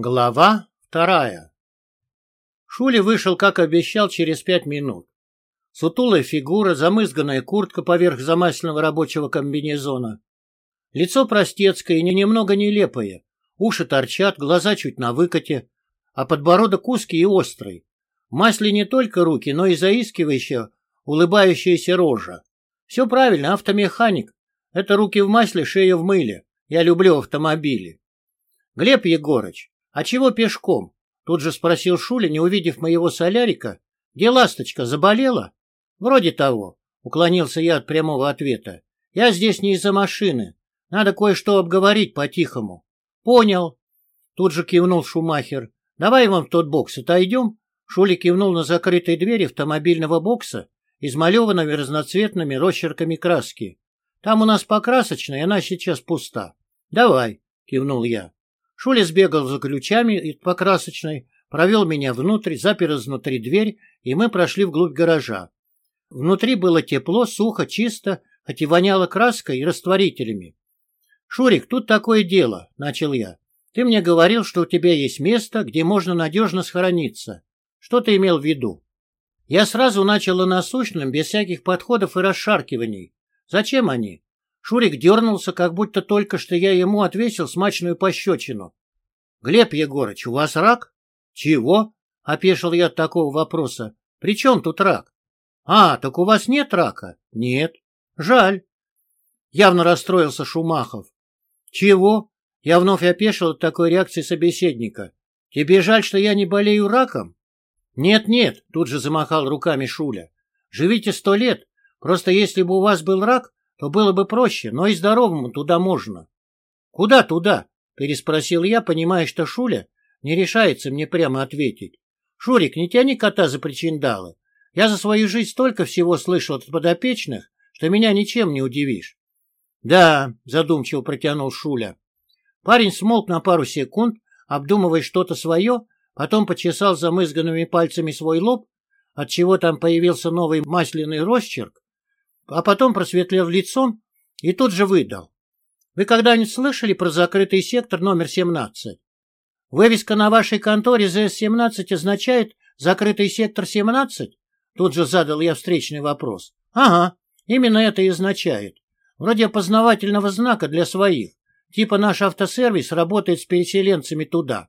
Глава вторая Шули вышел, как обещал, через пять минут. Сутулая фигура, замызганная куртка поверх замасленного рабочего комбинезона. Лицо простецкое и немного нелепое. Уши торчат, глаза чуть на выкате, а подбородок узкий и острый. В масле не только руки, но и заискивающая, улыбающаяся рожа. Все правильно, автомеханик. Это руки в масле, шея в мыле. Я люблю автомобили. Глеб Егорыч, «А чего пешком?» Тут же спросил Шуля, не увидев моего солярика. «Где ласточка, заболела?» «Вроде того», — уклонился я от прямого ответа. «Я здесь не из-за машины. Надо кое-что обговорить по-тихому». «Понял». Тут же кивнул Шумахер. «Давай вам в тот бокс отойдем». Шуля кивнул на закрытой двери автомобильного бокса, измалеванными разноцветными росчерками краски. «Там у нас покрасочная, она сейчас пуста». «Давай», — кивнул я. Шуля сбегал за ключами по красочной, провел меня внутрь, запер изнутри дверь, и мы прошли вглубь гаража. Внутри было тепло, сухо, чисто, хоть и воняло краской и растворителями. «Шурик, тут такое дело», — начал я. «Ты мне говорил, что у тебя есть место, где можно надежно схорониться. Что ты имел в виду?» Я сразу начал о насущном, без всяких подходов и расшаркиваний. Зачем они? Шурик дернулся, как будто только что я ему отвесил смачную пощечину. — Глеб Егорыч, у вас рак? — Чего? — опешил я от такого вопроса. — При чем тут рак? — А, так у вас нет рака? — Нет. — Жаль. Явно расстроился Шумахов. — Чего? Я вновь опешил от такой реакции собеседника. — Тебе жаль, что я не болею раком? «Нет, — Нет-нет, — тут же замахал руками Шуля. — Живите сто лет. Просто если бы у вас был рак, то было бы проще, но и здоровому туда можно. — Куда туда? — переспросил я, понимая, что Шуля не решается мне прямо ответить. — Шурик, не тяни кота за причиндалы. Я за свою жизнь столько всего слышал от подопечных, что меня ничем не удивишь. — Да, — задумчиво протянул Шуля. Парень смолк на пару секунд, обдумывая что-то свое, потом почесал замызганными пальцами свой лоб, отчего там появился новый масляный росчерк, а потом просветлел лицом и тут же выдал. Вы когда-нибудь слышали про закрытый сектор номер 17? Вывеска на вашей конторе ЗС-17 означает «закрытый сектор 17»? Тут же задал я встречный вопрос. Ага, именно это и означает. Вроде опознавательного знака для своих. Типа наш автосервис работает с переселенцами туда.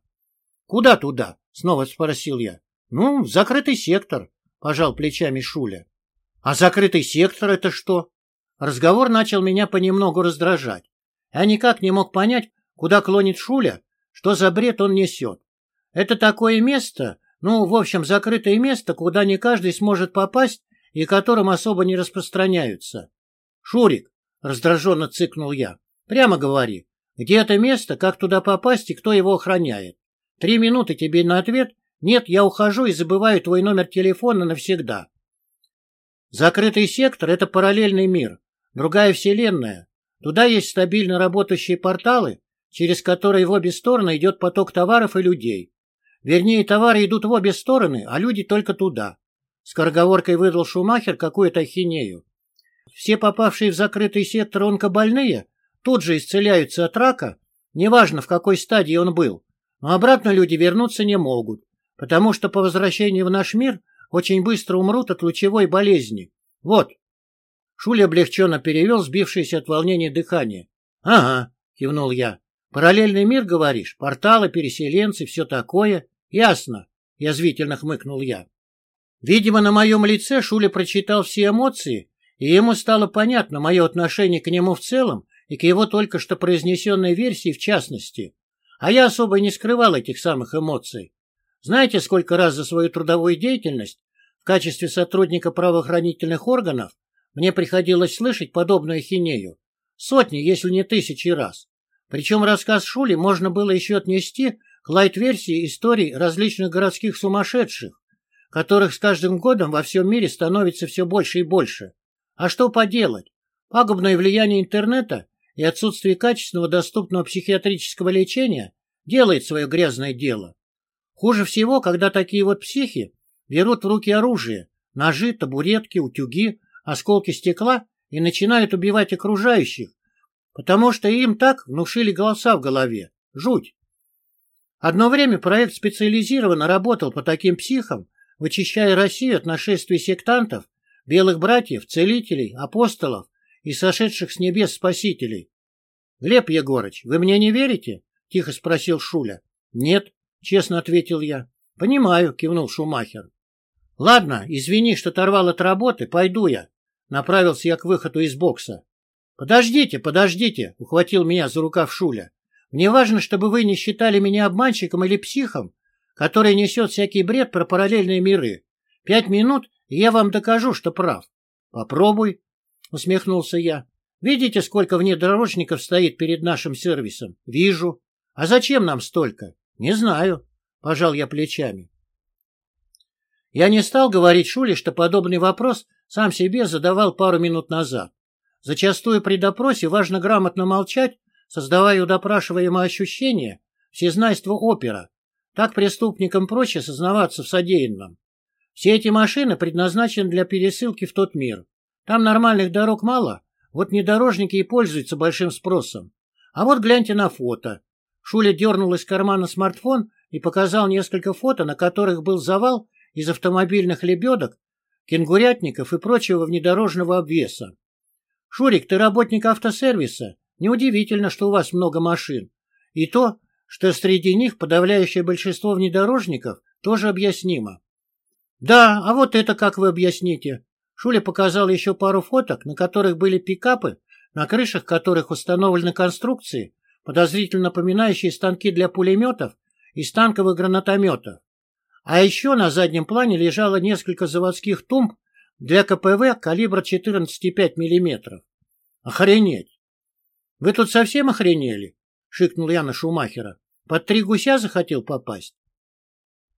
Куда туда? Снова спросил я. Ну, в закрытый сектор, пожал плечами Шуля. А закрытый сектор — это что? Разговор начал меня понемногу раздражать. Я никак не мог понять, куда клонит Шуля, что за бред он несет. Это такое место, ну, в общем, закрытое место, куда не каждый сможет попасть и которым особо не распространяются. Шурик, раздраженно цыкнул я, прямо говори, где это место, как туда попасть и кто его охраняет. Три минуты тебе на ответ, нет, я ухожу и забываю твой номер телефона навсегда. Закрытый сектор — это параллельный мир, другая вселенная. Туда есть стабильно работающие порталы, через которые в обе стороны идет поток товаров и людей. Вернее, товары идут в обе стороны, а люди только туда. Скороговоркой выдал Шумахер какую-то ахинею. Все попавшие в закрытый сектор онкобольные тут же исцеляются от рака, неважно в какой стадии он был, но обратно люди вернуться не могут, потому что по возвращении в наш мир очень быстро умрут от лучевой болезни. Вот. Шуля облегченно перевел сбившееся от волнения дыхание. — Ага, — кивнул я. — Параллельный мир, говоришь? Порталы, переселенцы, все такое? — Ясно, — язвительно хмыкнул я. Видимо, на моем лице Шуля прочитал все эмоции, и ему стало понятно мое отношение к нему в целом и к его только что произнесенной версии в частности. А я особо не скрывал этих самых эмоций. Знаете, сколько раз за свою трудовую деятельность в качестве сотрудника правоохранительных органов мне приходилось слышать подобную хинею? Сотни, если не тысячи раз. Причем рассказ Шули можно было еще отнести к лайт-версии историй различных городских сумасшедших, которых с каждым годом во всем мире становится все больше и больше. А что поделать? Пагубное влияние интернета и отсутствие качественного доступного психиатрического лечения делает свое грязное дело. Хуже всего, когда такие вот психи берут в руки оружие, ножи, табуретки, утюги, осколки стекла и начинают убивать окружающих, потому что им так внушили голоса в голове. Жуть. Одно время проект специализированно работал по таким психам, вычищая Россию от нашествия сектантов, белых братьев, целителей, апостолов и сошедших с небес спасителей. — Глеб Егорыч, вы мне не верите? — тихо спросил Шуля. — Нет, — честно ответил я. — Понимаю, — кивнул Шумахер. — Ладно, извини, что оторвал от работы, пойду я. Направился я к выходу из бокса. — Подождите, подождите, — ухватил меня за рукав Шуля. — Мне важно, чтобы вы не считали меня обманщиком или психом, который несет всякий бред про параллельные миры. Пять минут, и я вам докажу, что прав. — Попробуй, — усмехнулся я. — Видите, сколько внедорожников стоит перед нашим сервисом? — Вижу. — А зачем нам столько? — Не знаю, — пожал я плечами. Я не стал говорить Шуле, что подобный вопрос сам себе задавал пару минут назад. Зачастую при допросе важно грамотно молчать, создавая у допрашиваемого ощущение всезнайства опера. Так преступникам проще сознаваться в содеянном. Все эти машины предназначены для пересылки в тот мир. Там нормальных дорог мало, вот внедорожники и пользуются большим спросом. А вот гляньте на фото. Шуля дернул из кармана смартфон и показал несколько фото, на которых был завал из автомобильных лебедок, кенгурятников и прочего внедорожного обвеса. «Шурик, ты работник автосервиса. Неудивительно, что у вас много машин. И то, что среди них подавляющее большинство внедорожников, тоже объяснимо». «Да, а вот это как вы объясните?» Шуля показал еще пару фоток, на которых были пикапы, на крышах которых установлены конструкции, подозрительно напоминающие станки для пулеметов и станковых гранатометов. А еще на заднем плане лежало несколько заводских тумб для КПВ калибра 14,5 мм. Охренеть! Вы тут совсем охренели? Шикнул я на Шумахера. Под три гуся захотел попасть?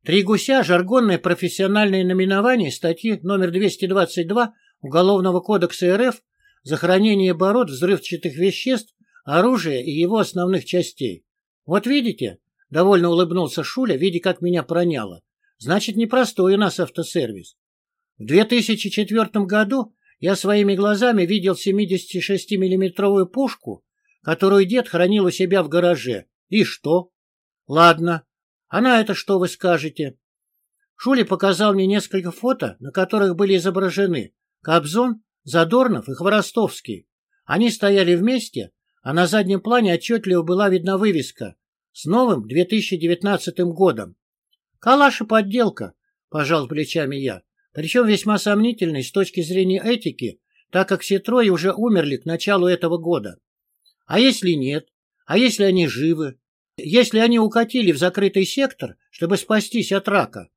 Три гуся – жаргонное профессиональное наименование статьи номер 222 Уголовного кодекса РФ за хранение оборот взрывчатых веществ, оружия и его основных частей. Вот видите, довольно улыбнулся Шуля, видя, как меня проняло. Значит, непростой у нас автосервис. В 2004 году я своими глазами видел 76-миллиметровую пушку, которую дед хранил у себя в гараже. И что? Ладно. А на это что вы скажете? Шули показал мне несколько фото, на которых были изображены Кобзон, Задорнов и Хворостовский. Они стояли вместе, а на заднем плане отчетливо была видна вывеска с новым 2019 годом. Калаш и подделка, пожал плечами я, причем весьма сомнительный с точки зрения этики, так как все трое уже умерли к началу этого года. А если нет? А если они живы? Если они укатили в закрытый сектор, чтобы спастись от рака?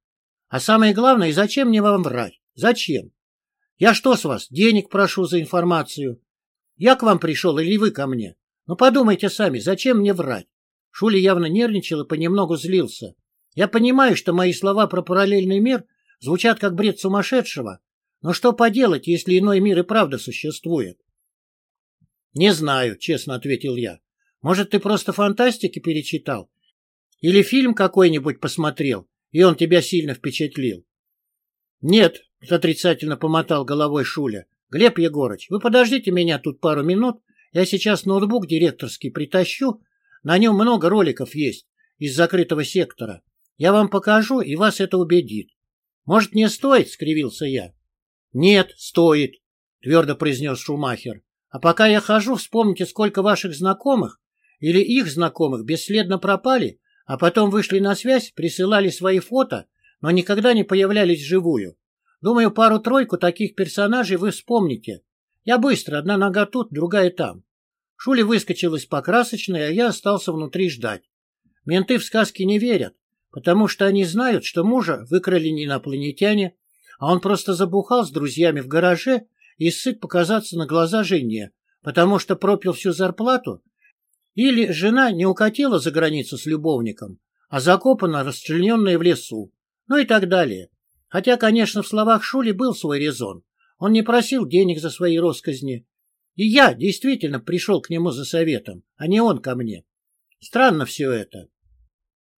А самое главное, зачем мне вам врать? Зачем? Я что с вас, денег прошу за информацию? Я к вам пришел или вы ко мне? Ну подумайте сами, зачем мне врать? Шули явно нервничал и понемногу злился. Я понимаю, что мои слова про параллельный мир звучат как бред сумасшедшего, но что поделать, если иной мир и правда существует? — Не знаю, — честно ответил я. — Может, ты просто фантастики перечитал? Или фильм какой-нибудь посмотрел, и он тебя сильно впечатлил? — Нет, — отрицательно помотал головой Шуля. — Глеб Егорыч, вы подождите меня тут пару минут, я сейчас ноутбук директорский притащу, на нем много роликов есть из закрытого сектора. Я вам покажу, и вас это убедит. Может, не стоит? — скривился я. — Нет, стоит, — твердо произнес Шумахер. А пока я хожу, вспомните, сколько ваших знакомых или их знакомых бесследно пропали, а потом вышли на связь, присылали свои фото, но никогда не появлялись вживую. Думаю, пару-тройку таких персонажей вы вспомните. Я быстро, одна нога тут, другая там. Шули выскочил из покрасочной, а я остался внутри ждать. Менты в сказки не верят потому что они знают, что мужа выкрали не инопланетяне, а он просто забухал с друзьями в гараже и сыт показаться на глаза жене, потому что пропил всю зарплату, или жена не укатила за границу с любовником, а закопана, расчлененная в лесу, ну и так далее. Хотя, конечно, в словах Шули был свой резон. Он не просил денег за свои росказни. И я действительно пришел к нему за советом, а не он ко мне. Странно все это.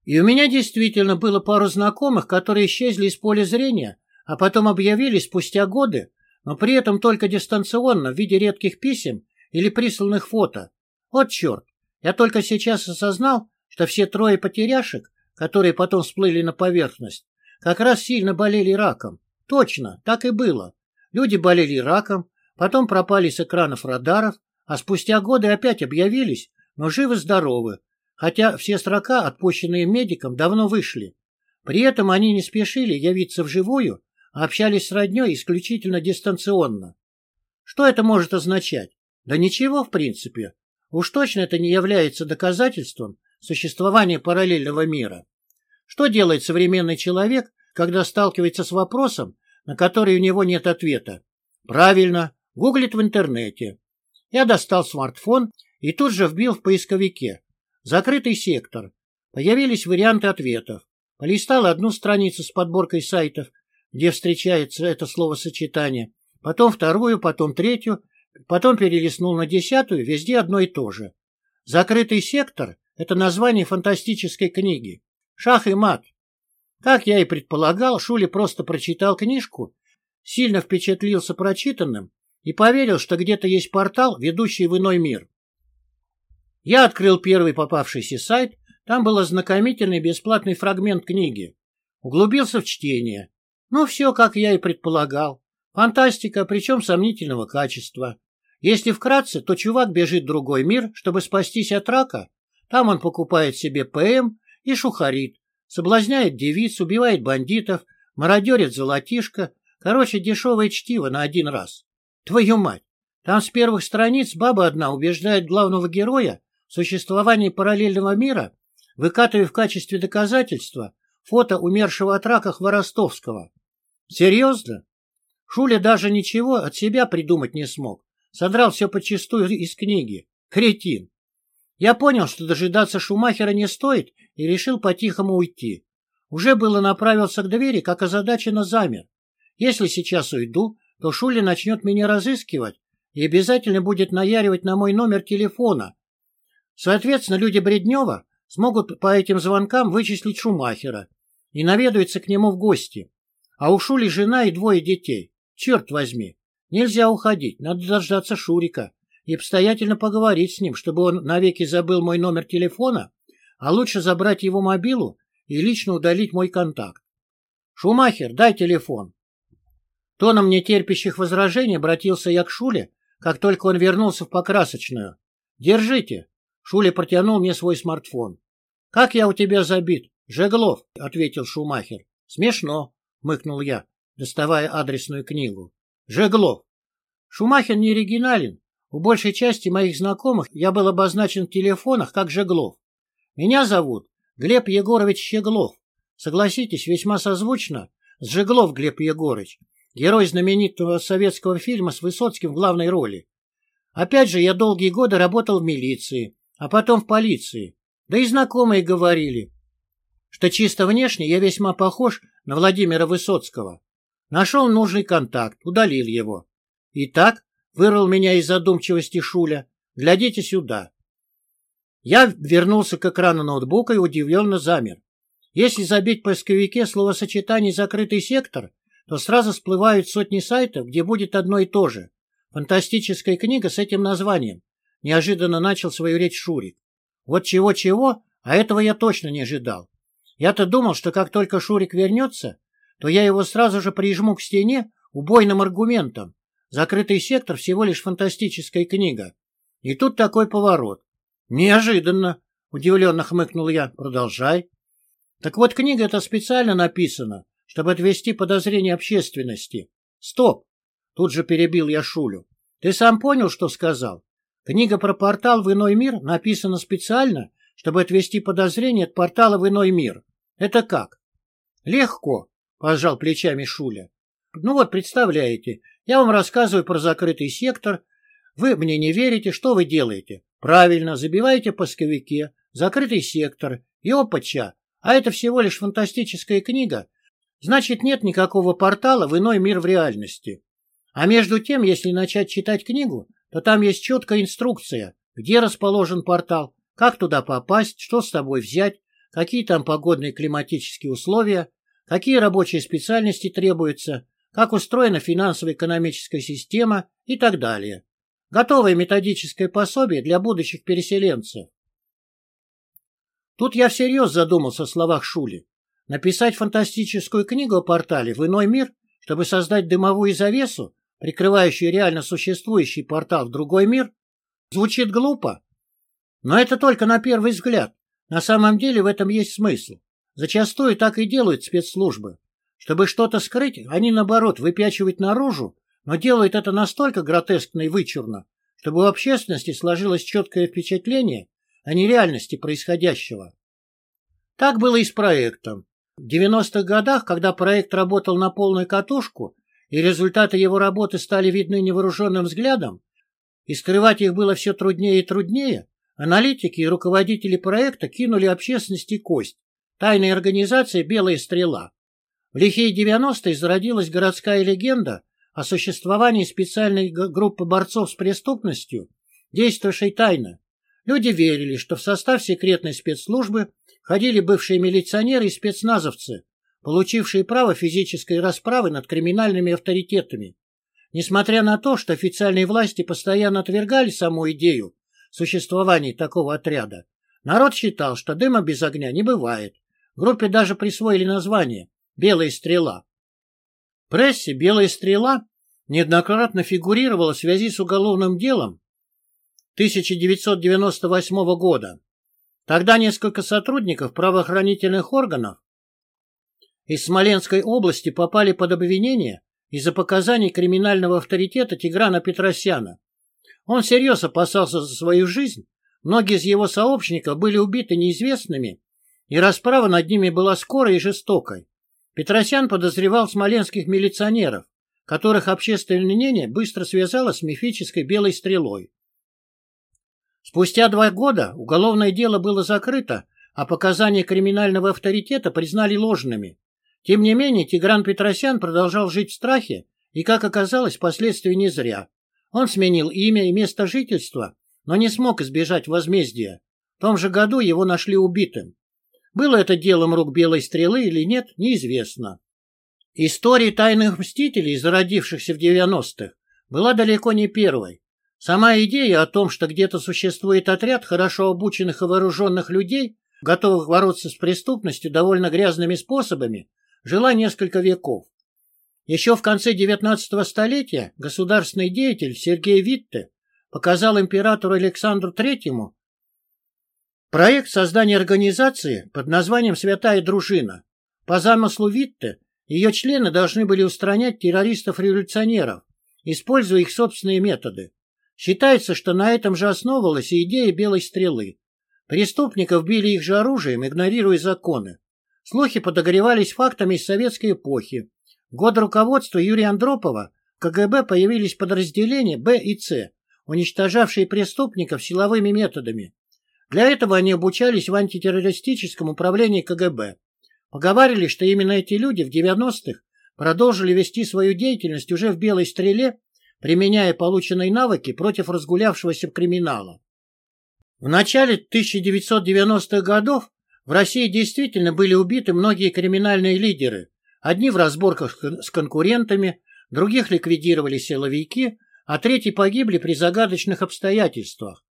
И у меня действительно было пару знакомых, которые исчезли из поля зрения, а потом объявились спустя годы, но при этом только дистанционно в виде редких писем или присланных фото. Вот черт, я только сейчас осознал, что все трое потеряшек которые потом всплыли на поверхность, как раз сильно болели раком. Точно, так и было. Люди болели раком, потом пропали с экранов радаров, а спустя годы опять объявились, но живы-здоровы, хотя все строка, отпущенные медикам, давно вышли. При этом они не спешили явиться вживую, а общались с родней исключительно дистанционно. Что это может означать? Да ничего, в принципе. Уж точно это не является доказательством существования параллельного мира. Что делает современный человек, когда сталкивается с вопросом, на который у него нет ответа? Правильно, гуглит в интернете. Я достал смартфон и тут же вбил в поисковике. Закрытый сектор. Появились варианты ответов. Полистал одну страницу с подборкой сайтов, где встречается это словосочетание, потом вторую, потом третью, потом перелистнул на десятую, везде одно и то же. Закрытый сектор — это название фантастической книги. Шах и мат. Как я и предполагал, Шули просто прочитал книжку, сильно впечатлился прочитанным и поверил, что где-то есть портал, ведущий в иной мир. Я открыл первый попавшийся сайт, там был ознакомительный бесплатный фрагмент книги. Углубился в чтение. Ну, все, как я и предполагал. Фантастика, причем сомнительного качества. Если вкратце, то чувак бежит в другой мир, чтобы спастись от рака. Там он покупает себе ПМ и шухарит. Соблазняет девиц, убивает бандитов, мародерит золотишко. Короче, дешевое чтиво на один раз. Твою мать! Там с первых страниц баба одна убеждает главного героя в существовании параллельного мира, выкатывая в качестве доказательства фото умершего от рака Хворостовского. Серьезно? Шуля даже ничего от себя придумать не смог. Содрал все подчистую из книги. Кретин. Я понял, что дожидаться Шумахера не стоит, и решил по-тихому уйти. Уже было направился к двери, как озадаченно замер. Если сейчас уйду, то Шуля начнет меня разыскивать и обязательно будет наяривать на мой номер телефона. Соответственно, люди Бреднева смогут по этим звонкам вычислить Шумахера и наведаются к нему в гости. А у Шули жена и двое детей. Черт возьми, нельзя уходить, надо дождаться Шурика и обстоятельно поговорить с ним, чтобы он навеки забыл мой номер телефона, а лучше забрать его мобилу и лично удалить мой контакт. «Шумахер, дай телефон». Тоном нетерпящих возражений обратился я к Шуле, как только он вернулся в покрасочную. «Держите». Шуля протянул мне свой смартфон. «Как я у тебя забит?» «Жеглов», — ответил Шумахер. «Смешно», — мыкнул я доставая адресную книгу. Жеглов. Шумахин не оригинален. У большей части моих знакомых я был обозначен в телефонах как Жеглов. Меня зовут Глеб Егорович Щеглов. Согласитесь, весьма созвучно с Жеглов Глеб Егорович, герой знаменитого советского фильма с Высоцким в главной роли. Опять же, я долгие годы работал в милиции, а потом в полиции. Да и знакомые говорили, что чисто внешне я весьма похож на Владимира Высоцкого. Нашел нужный контакт, удалил его. Итак, вырвал меня из задумчивости Шуля. Глядите сюда. Я вернулся к экрану ноутбука и удивленно замер. Если забить в поисковике словосочетание «закрытый сектор», то сразу всплывают сотни сайтов, где будет одно и то же. Фантастическая книга с этим названием. Неожиданно начал свою речь Шурик. Вот чего-чего, а этого я точно не ожидал. Я-то думал, что как только Шурик вернется, то я его сразу же прижму к стене убойным аргументом. Закрытый сектор всего лишь фантастическая книга. И тут такой поворот. Неожиданно, удивленно хмыкнул я. Продолжай. Так вот, книга эта специально написана, чтобы отвести подозрения общественности. Стоп! Тут же перебил я Шулю. Ты сам понял, что сказал? Книга про портал в иной мир написана специально, чтобы отвести подозрения от портала в иной мир. Это как? Легко. — пожал плечами Шуля. «Ну вот, представляете, я вам рассказываю про закрытый сектор. Вы мне не верите, что вы делаете? Правильно, забиваете поисковике, закрытый сектор, и опача. А это всего лишь фантастическая книга. Значит, нет никакого портала в иной мир в реальности. А между тем, если начать читать книгу, то там есть четкая инструкция, где расположен портал, как туда попасть, что с тобой взять, какие там погодные климатические условия, какие рабочие специальности требуются, как устроена финансово-экономическая система и так далее. Готовое методическое пособие для будущих переселенцев. Тут я всерьез задумался о словах Шули. Написать фантастическую книгу о портале в иной мир, чтобы создать дымовую завесу, прикрывающую реально существующий портал в другой мир, звучит глупо. Но это только на первый взгляд. На самом деле в этом есть смысл. Зачастую так и делают спецслужбы. Чтобы что-то скрыть, они, наоборот, выпячивают наружу, но делают это настолько гротескно и вычурно, чтобы у общественности сложилось четкое впечатление о нереальности происходящего. Так было и с проектом. В 90-х годах, когда проект работал на полную катушку, и результаты его работы стали видны невооруженным взглядом, и скрывать их было все труднее и труднее, аналитики и руководители проекта кинули общественности кость. Тайная организация «Белая стрела». В лихие 90-е зародилась городская легенда о существовании специальной группы борцов с преступностью, действовавшей тайно. Люди верили, что в состав секретной спецслужбы входили бывшие милиционеры и спецназовцы, получившие право физической расправы над криминальными авторитетами. Несмотря на то, что официальные власти постоянно отвергали саму идею существования такого отряда, народ считал, что дыма без огня не бывает. Группе даже присвоили название «Белая стрела» прессе «Белая стрела» неоднократно фигурировала в связи с уголовным делом 1998 года. Тогда несколько сотрудников правоохранительных органов из Смоленской области попали под обвинение из-за показаний криминального авторитета Тиграна Петросяна. Он всерьез опасался за свою жизнь, многие из его сообщников были убиты неизвестными, и расправа над ними была скорой и жестокой. Петросян подозревал смоленских милиционеров, которых общественное мнение быстро связало с мифической белой стрелой. Спустя два года уголовное дело было закрыто, а показания криминального авторитета признали ложными. Тем не менее, Тигран Петросян продолжал жить в страхе, и, как оказалось, впоследствии не зря. Он сменил имя и место жительства, но не смог избежать возмездия. В том же году его нашли убитым. Было это делом рук Белой Стрелы или нет, неизвестно. История тайных мстителей, зародившихся в 90-х, была далеко не первой. Сама идея о том, что где-то существует отряд хорошо обученных и вооруженных людей, готовых бороться с преступностью довольно грязными способами, жила несколько веков. Еще в конце XIX столетия государственный деятель Сергей Витте показал императору Александру Третьему Проект создания организации под названием «Святая дружина». По замыслу Витте, ее члены должны были устранять террористов-революционеров, используя их собственные методы. Считается, что на этом же основывалась идея белой стрелы. Преступников били их же оружием, игнорируя законы. Слухи подогревались фактами из советской эпохи. В год руководства Юрия Андропова в КГБ появились подразделения Б и С, уничтожавшие преступников силовыми методами. Для этого они обучались в антитеррористическом управлении КГБ. Поговаривали, что именно эти люди в 90-х продолжили вести свою деятельность уже в «Белой стреле», применяя полученные навыки против разгулявшегося криминала. В начале 1990-х годов в России действительно были убиты многие криминальные лидеры. Одни в разборках с конкурентами, других ликвидировали силовики, а третьи погибли при загадочных обстоятельствах.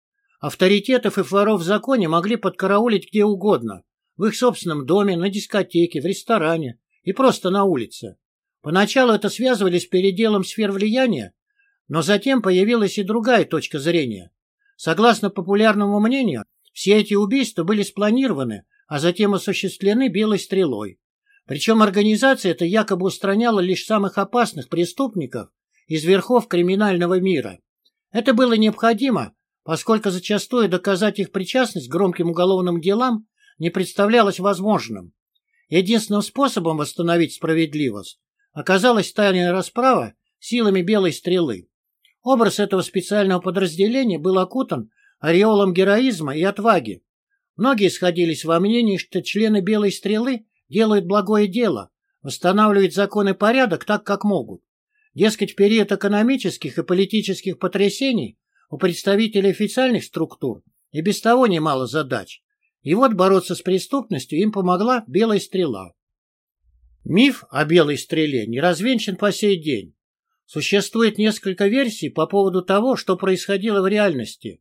Авторитетов и воров в законе могли подкараулить где угодно. В их собственном доме, на дискотеке, в ресторане и просто на улице. Поначалу это связывали с переделом сфер влияния, но затем появилась и другая точка зрения. Согласно популярному мнению, все эти убийства были спланированы, а затем осуществлены белой стрелой. Причем организация эта якобы устраняла лишь самых опасных преступников из верхов криминального мира. Это было необходимо, поскольку зачастую доказать их причастность к громким уголовным делам не представлялось возможным. Единственным способом восстановить справедливость оказалась тайная расправа силами белой стрелы. Образ этого специального подразделения был окутан ореолом героизма и отваги. Многие сходились во мнении, что члены белой стрелы делают благое дело, восстанавливают закон и порядок так, как могут. Дескать, в период экономических и политических потрясений у представителей официальных структур и без того немало задач. И вот бороться с преступностью им помогла белая стрела. Миф о белой стреле не развенчан по сей день. Существует несколько версий по поводу того, что происходило в реальности.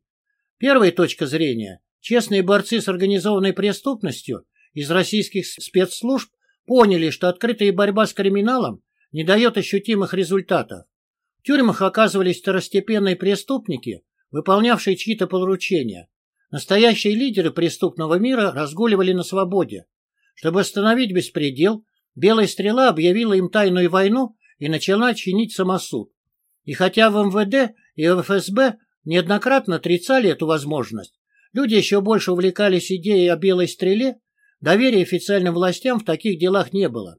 Первая точка зрения – Честные борцы с организованной преступностью из российских спецслужб поняли, что открытая борьба с криминалом не дает ощутимых результатов. Тюрьмах оказывались второстепенные преступники, выполнявшие чьи-то поручения. Настоящие лидеры преступного мира разгуливали на свободе. Чтобы остановить беспредел, Белая стрела объявила им тайную войну и начала чинить самосуд. И хотя в МВД и в ФСБ неоднократно отрицали эту возможность, люди еще больше увлекались идеей о белой стреле, доверия официальным властям в таких делах не было.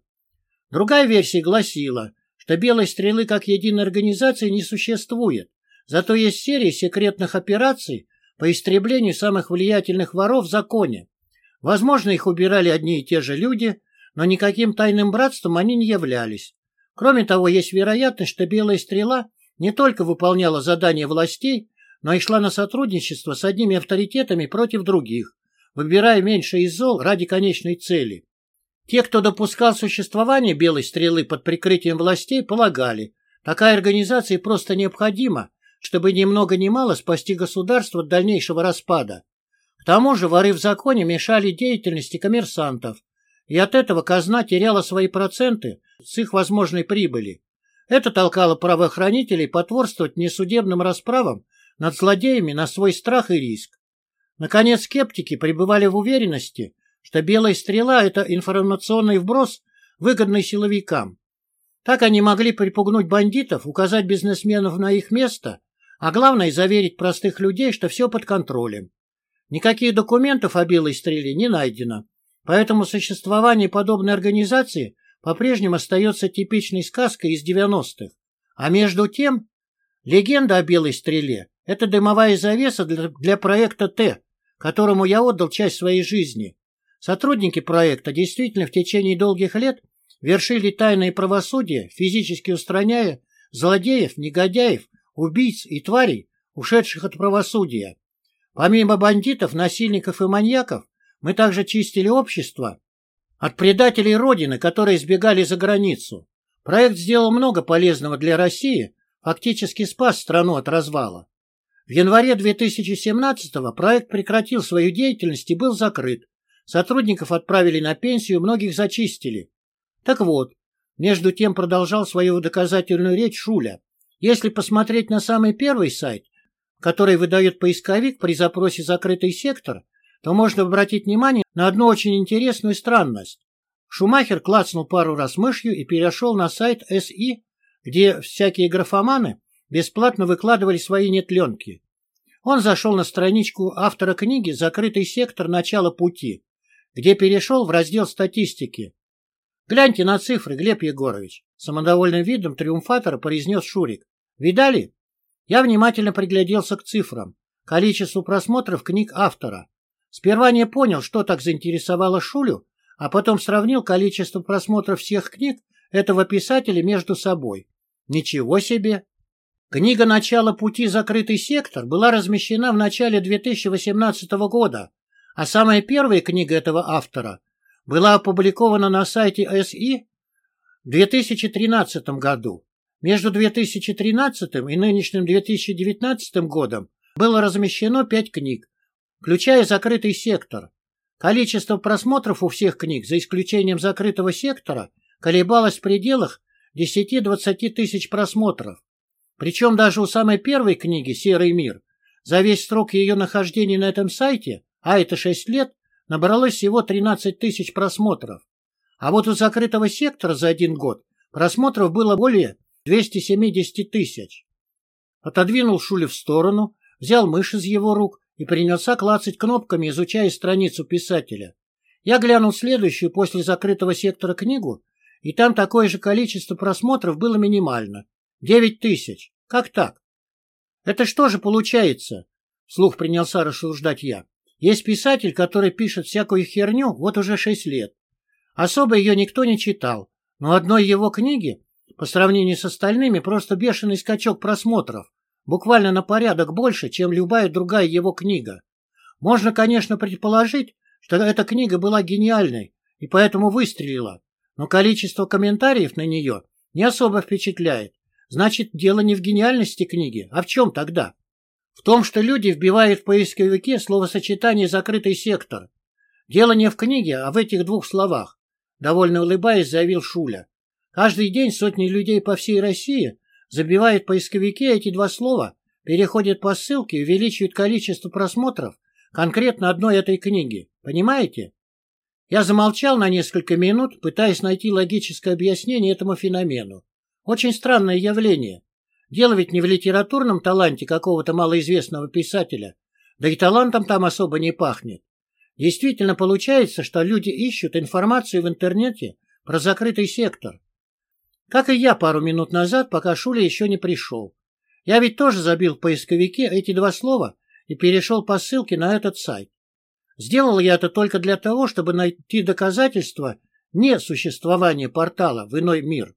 Другая версия гласила, что белой стрелы как единой организации не существует, зато есть серия секретных операций по истреблению самых влиятельных воров в законе. Возможно, их убирали одни и те же люди, но никаким тайным братством они не являлись. Кроме того, есть вероятность, что «Белая стрела» не только выполняла задания властей, но и шла на сотрудничество с одними авторитетами против других, выбирая меньше из зол ради конечной цели. Те, кто допускал существование «Белой стрелы» под прикрытием властей, полагали, такая организация просто необходима, чтобы ни много ни мало спасти государство от дальнейшего распада. К тому же воры в законе мешали деятельности коммерсантов, и от этого казна теряла свои проценты с их возможной прибыли. Это толкало правоохранителей потворствовать несудебным расправам над злодеями на свой страх и риск. Наконец, скептики пребывали в уверенности, что «Белая стрела» — это информационный вброс, выгодный силовикам. Так они могли припугнуть бандитов, указать бизнесменов на их место, а главное — заверить простых людей, что все под контролем. Никаких документов о «Белой стреле» не найдено, Поэтому существование подобной организации по-прежнему остается типичной сказкой из 90-х. А между тем, легенда о Белой Стреле – это дымовая завеса для, для проекта Т, которому я отдал часть своей жизни. Сотрудники проекта действительно в течение долгих лет вершили тайное правосудие, физически устраняя злодеев, негодяев, убийц и тварей, ушедших от правосудия. Помимо бандитов, насильников и маньяков, мы также чистили общество от предателей Родины, которые сбегали за границу. Проект сделал много полезного для России, фактически спас страну от развала. В январе 2017-го проект прекратил свою деятельность и был закрыт. Сотрудников отправили на пенсию, многих зачистили. Так вот, между тем продолжал свою доказательную речь Шуля. Если посмотреть на самый первый сайт, который выдает поисковик при запросе «закрытый сектор», то можно обратить внимание на одну очень интересную странность. Шумахер клацнул пару раз мышью и перешел на сайт СИ, где всякие графоманы бесплатно выкладывали свои нетленки. Он зашел на страничку автора книги «Закрытый сектор. Начало пути», где перешел в раздел статистики. «Гляньте на цифры, Глеб Егорович», — самодовольным видом триумфатора произнес Шурик. «Видали?» Я внимательно пригляделся к цифрам, количеству просмотров книг автора. Сперва не понял, что так заинтересовало Шулю, а потом сравнил количество просмотров всех книг этого писателя между собой. Ничего себе! Книга «Начало пути. Закрытый сектор» была размещена в начале 2018 года, а самая первая книга этого автора была опубликована на сайте СИ в 2013 году. Между 2013 и нынешним 2019 годом было размещено пять книг, включая закрытый сектор. Количество просмотров у всех книг, за исключением закрытого сектора, колебалось в пределах 10-20 тысяч просмотров. Причем даже у самой первой книги «Серый мир» за весь срок ее нахождения на этом сайте, а это 6 лет, набралось всего 13 тысяч просмотров. А вот у закрытого сектора за один год просмотров было более 270 тысяч. Отодвинул Шули в сторону, взял мышь из его рук и принялся клацать кнопками, изучая страницу писателя. Я глянул следующую после закрытого сектора книгу, и там такое же количество просмотров было минимально. Девять тысяч. Как так? Это что же получается? Вслух принялся рассуждать я. Есть писатель, который пишет всякую херню вот уже шесть лет. Особо ее никто не читал, но одной его книги, по сравнению с остальными, просто бешеный скачок просмотров буквально на порядок больше, чем любая другая его книга. Можно, конечно, предположить, что эта книга была гениальной и поэтому выстрелила, но количество комментариев на нее не особо впечатляет. Значит, дело не в гениальности книги, а в чем тогда? В том, что люди вбивают в поисковике словосочетание «закрытый сектор». Дело не в книге, а в этих двух словах, довольно улыбаясь, заявил Шуля. Каждый день сотни людей по всей России забивают в поисковике эти два слова, переходят по ссылке и увеличивают количество просмотров конкретно одной этой книги. Понимаете? Я замолчал на несколько минут, пытаясь найти логическое объяснение этому феномену. Очень странное явление. Дело ведь не в литературном таланте какого-то малоизвестного писателя, да и талантом там особо не пахнет. Действительно получается, что люди ищут информацию в интернете про закрытый сектор. Как и я пару минут назад, пока Шуля еще не пришел. Я ведь тоже забил в поисковике эти два слова и перешел по ссылке на этот сайт. Сделал я это только для того, чтобы найти доказательства несуществования портала в иной мир.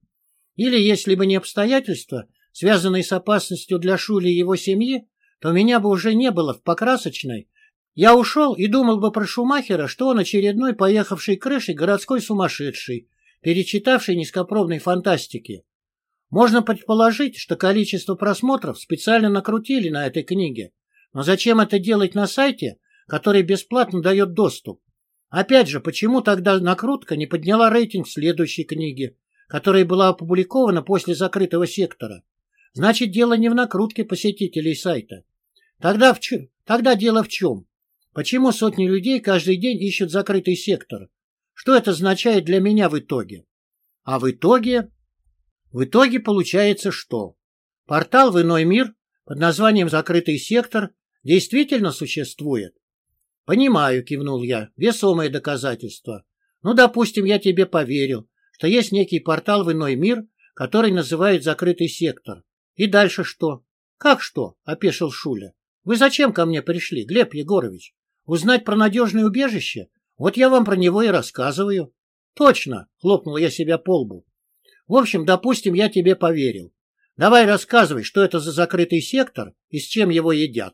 Или, если бы не обстоятельства, связанные с опасностью для Шули и его семьи, то меня бы уже не было в покрасочной. Я ушел и думал бы про Шумахера, что он очередной поехавший крышей городской сумасшедший, перечитавший низкопробной фантастики. Можно предположить, что количество просмотров специально накрутили на этой книге. Но зачем это делать на сайте, который бесплатно дает доступ? Опять же, почему тогда накрутка не подняла рейтинг следующей книги, которая была опубликована после закрытого сектора? Значит, дело не в накрутке посетителей сайта. Тогда, в ч... тогда дело в чем? Почему сотни людей каждый день ищут закрытый сектор? Что это означает для меня в итоге? А в итоге... В итоге получается что? Портал в иной мир под названием «Закрытый сектор» действительно существует? Понимаю, кивнул я, весомое доказательство. Ну, допустим, я тебе поверил, что есть некий портал в иной мир, который называют «Закрытый сектор». И дальше что? Как что? — опешил Шуля. Вы зачем ко мне пришли, Глеб Егорович? Узнать про надежное убежище? Вот я вам про него и рассказываю. Точно, — хлопнул я себя по лбу. В общем, допустим, я тебе поверил. Давай рассказывай, что это за закрытый сектор и с чем его едят.